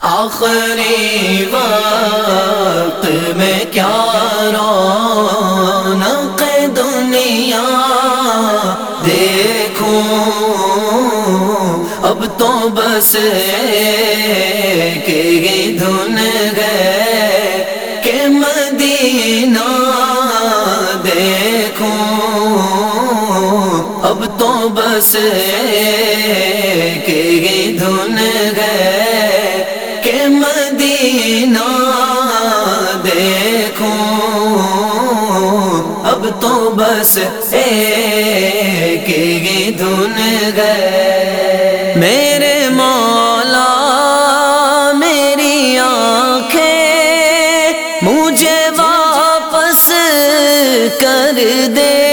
آخری وقت میں کیا رونق دنیا دیکھوں؟ اب تو بس کہ دھن گئے کہ مدینہ دیکھوں؟ اب تو بس کہ دھن گئے بس ایک ہی دھن گئے۔ میرے مولا میری آنکھیں مجھے واپس کر دے۔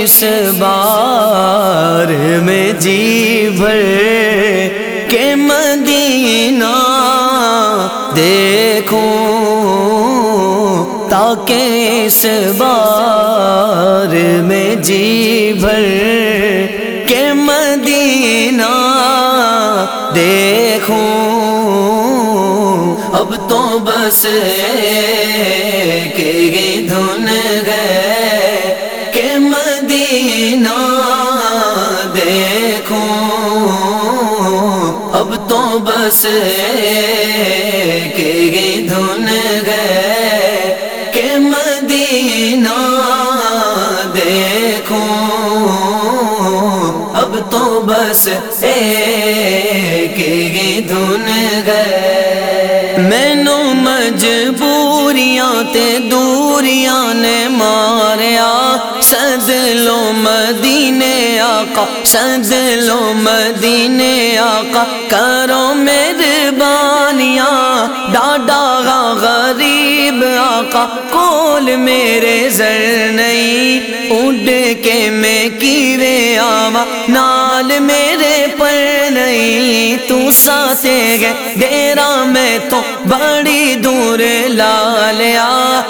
اس بار میں جی بھر کے مدینہ دیکھوں تاکہ اس بار میں جی بھر کے مدینہ دیکھوں اب تو بس کہ دھن گئے دیکھوں۔ اب تو بس کہ دھن گئے کہ مدینہ دیکھوں۔ اب تو بس ایک ہی دھن گئے مینو مجبوریاں تے دوریاں نے ماریا سد لو مدینے سج لو مدینے آقا، کرو مہربانیاں۔ ڈاڈا گا غریب آقا، کول میرے زر نہیں۔ اڈ کے میں کیوے آوا، نال میں نہیں، تو ساتے گئے۔ ڈیرا میں تو بڑی دور لا لیا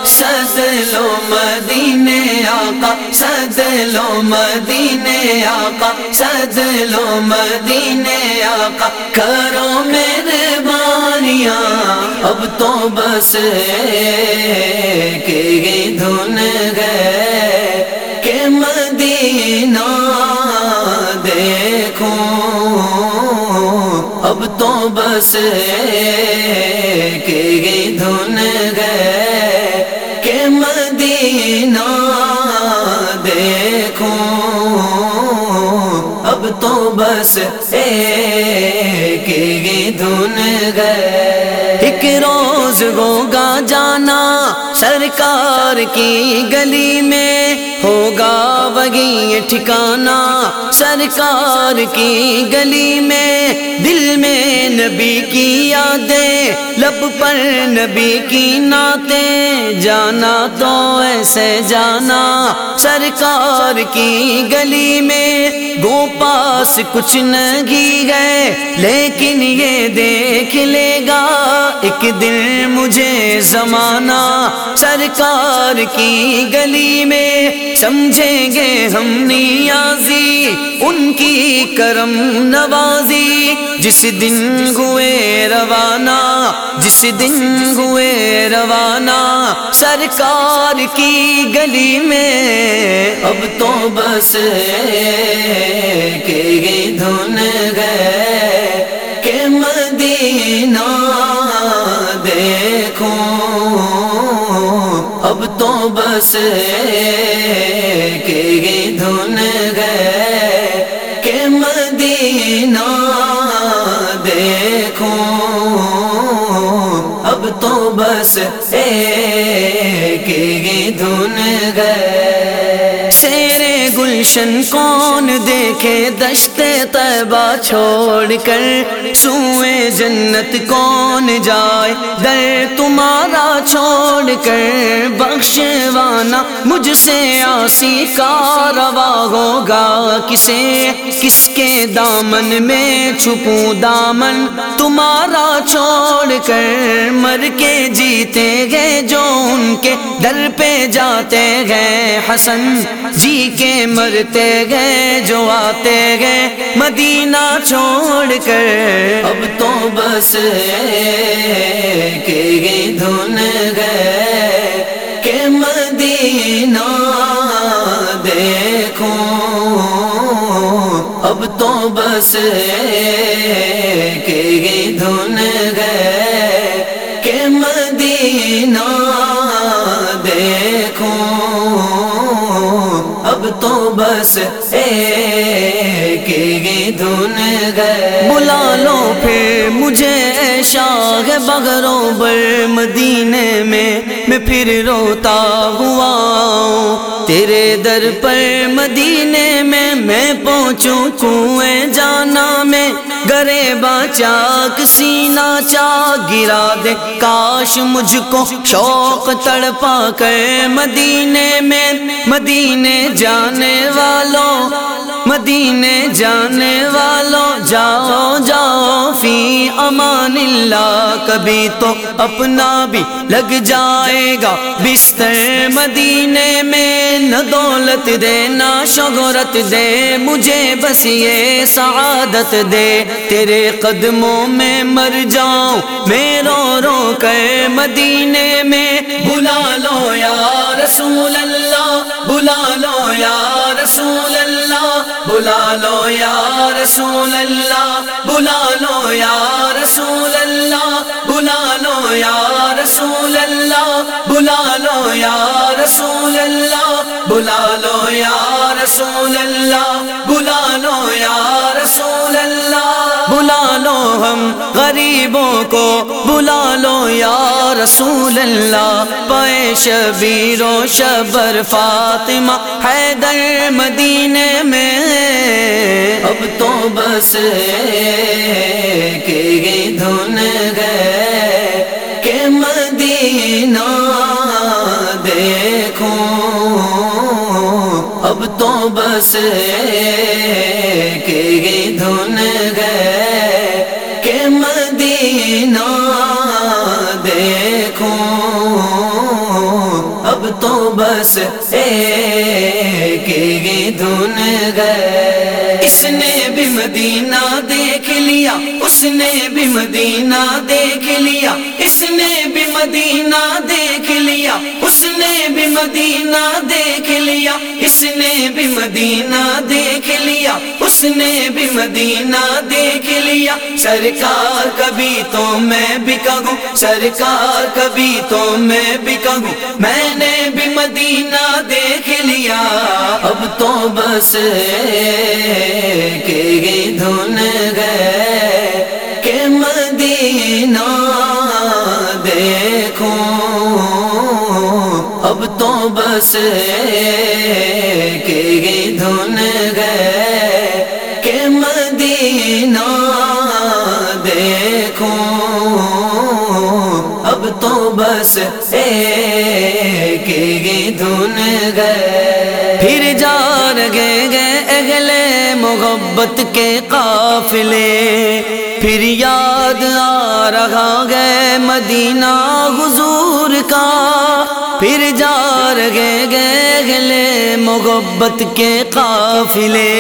لو مدینے آقا سد لو مدینے آقا۔ سد لو مدینے آقا۔ کرو مہربانیاں۔ اب تو بس کہ دھن گئے کہ مدینہ دیکھوں، اب تو بس کہ دھن گئے کہ مدینہ دیکھوں۔ اب تو بس ایک ہی دھن گئے ایک روز ہوگا جانا سرکار کی گلی میں۔ ہوگا وگی ٹھکانا سرکار کی گلی میں، دل میں نبی کی یادیں، لب پر نبی کی نعتیں۔ جانا تو ایسے جانا سرکار کی گلی میں گو پاس کچھ نہیں گئے لیکن یہ دیکھ لے گا، ایک دن مجھے زمانہ سرکار کی گلی میں۔ سمجھیں گے ہم نیازی، ان کی کرم نوازی۔ جس دن ہوئے روانہ، جس دن ہوئے روانہ، سرکار کی گلی میں۔ اب تو بس کہ دھن گئے کہ مدینہ دیکھوں۔ اب تو بس بس ایک ہی دھن گئے۔ شیر گلشن کون دیکھے دشتے طیبہ چھوڑ کر؟ سوئے جنت کون جائے؟ در تمہارا چھوڑ کر؟ بخشوانا مجھ سے آسی کا روا ہوگا کسے؟ کس کے دامن میں چھپوں دامن؟ تمہارا چھوڑ کر مر کے جیتے گئے جو ان کے در پہ جاتے گئے حسن۔ جی کے مر مرتے گئے، جو آتے گئے، مدینہ چھوڑ کر۔ اب تو بس کہ دھن گئے کہ مدینہ دیکھوں۔ اب تو بس کہ دھن تو بس کہ دھن گئے۔ بلا لو پھر مجھے شاہ بغروں بر مدینے میں میں پھر روتا ہوا۔ تیرے در پر مدینے میں میں پہنچوں کنویں جانا میں گرے چاک، سینا چا گرا دے۔ کاش مجھ کو شوق تڑپا کر مدینے میں۔ مدینے جانے والوں، مدینے جانے والوں۔ جاؤ جاؤ، فی امان اللہ۔ کبھی تو اپنا بھی لگ جائے گا۔ بستر مدینے میں نہ دولت دے، نہ شہرت دے۔ مجھے بس یہ سعادت دے۔ تیرے قدموں میں مر جاؤں میں رو رو کر مدینے میں۔ بلا لو یا رسول اللہ، بلا لو یا رسول اللہ۔ بلا لو یا رسول اللہ، بلا لو یا رسول اللہ۔ بلا لو یا رسول اللہ، بلا لو یا رسول اللہ۔ بلا لو یا رسول اللہ، بلا لو یا رسول اللہ۔ بلا لو ہم غریبوں کو، بلا لو یا رسول اللہ۔ پے شبیر و شبر فاطمہ حیدر مدینے میں۔ اب تو بس کہ دھن گئے کہ مدینہ دیکھوں۔ اب تو بس کہ دھن تو بس کہ دھن گئے۔ اس نے بھی مدینہ دیکھ لیا، اس نے بھی مدینہ دیکھ لیا۔ اس نے بھی مدینہ دیکھ لیا، اس نے بھی مدینہ دیکھ لیا۔ اس نے بھی مدینہ دیکھ لیا، اس نے بھی مدینہ دیکھ لیا۔ سرکار کبھی تو میں بھی کہوں، سرکار کبھی تو میں بھی کہوں۔ میں نے بھی مدینہ دیکھ لیا۔ اب تو بس کہ دھن گئے کہ مدینہ دیکھوں۔ اب تو بس کہ دھن گئے کہ مدینہ دیکھوں۔ اب تو بس کہ دھن گئے۔ پھر جا رگے گئے اگلے محبت کے قافلے۔ پھر یاد آ رہا گئے مدینہ حضور کا۔ پھر جا رگے گئے گلے محبت کے قافلے۔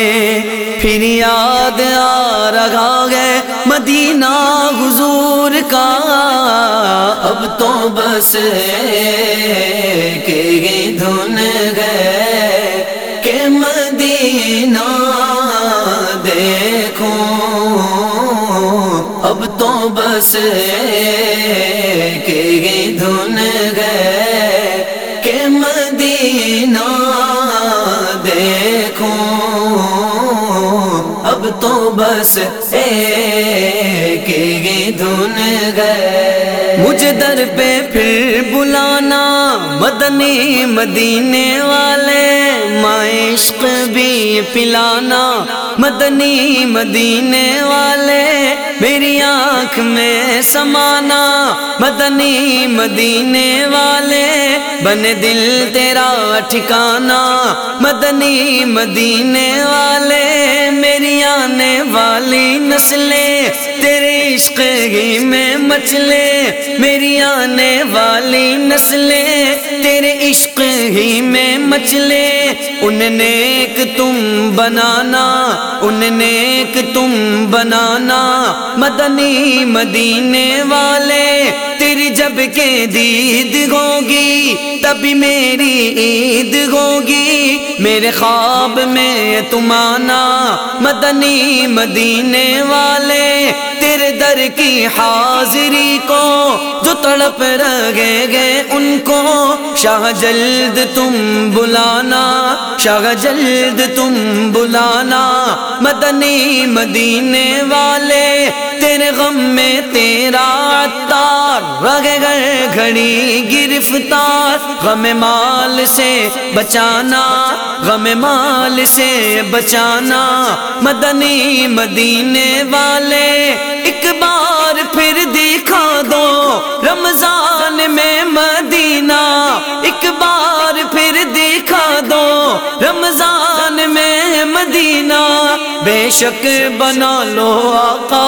پھر یاد آ رہا گئے مدینہ حضور کا۔ اب تو بس کہ دھن گئے کہ مدینہ دیکھوں۔ اب تو بس کہ دھن بس کہ دھن گئے۔ مجھے در پہ پھر بلانا مدنی مدینے والے۔ عشق بھی پلانا مدنی مدینے والے۔ میری آنکھ میں سمانا مدنی مدینے والے۔ بن دل تیرا ٹھکانا مدنی مدینے والے۔ آنے والی نسلیں، تیرے عشق ہی میں مچلے میری آنے والی نسلیں، تیرے عشق ہی میں مچلے ان نیک تم بنانا، ان نیک تم بنانا۔ مدنی مدینے والے تیری جب کے دید ہوگی، تبھی میری عید ہوگی۔ میرے خواب میں تم آنا مدنی مدینے والے، تیرے در کی حاضری کو جو تڑپ رہے گے ان کو۔ شاہ جلد تم بلانا، شاہ جلد تم بلانا مدنی مدینے والے۔ تیرے غم میں تیرا تار رگے گئے گھڑی گرفتار غم مال سے بچانا، غم مال سے بچانا، مدنی مدینے والے شک بنا لو آقا،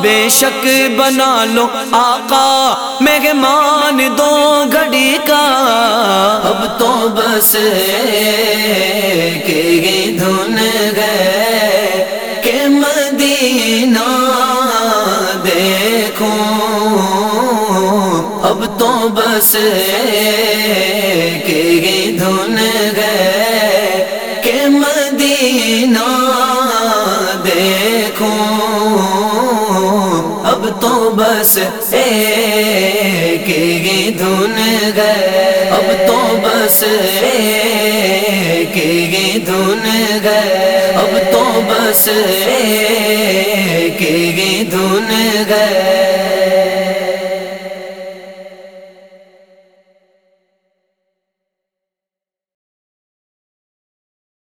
بے شک بنا لو آقا۔ مہمان دو گھڑی کا۔ اب تو بس کہ دھن گئے کہ مدینہ دیکھوں۔ اب تو بس تو بس ایک ہی دھن گئے۔ اب تو بس ایک ہی دھن گئے۔ اب تو بس ایک ہی دھن گئے۔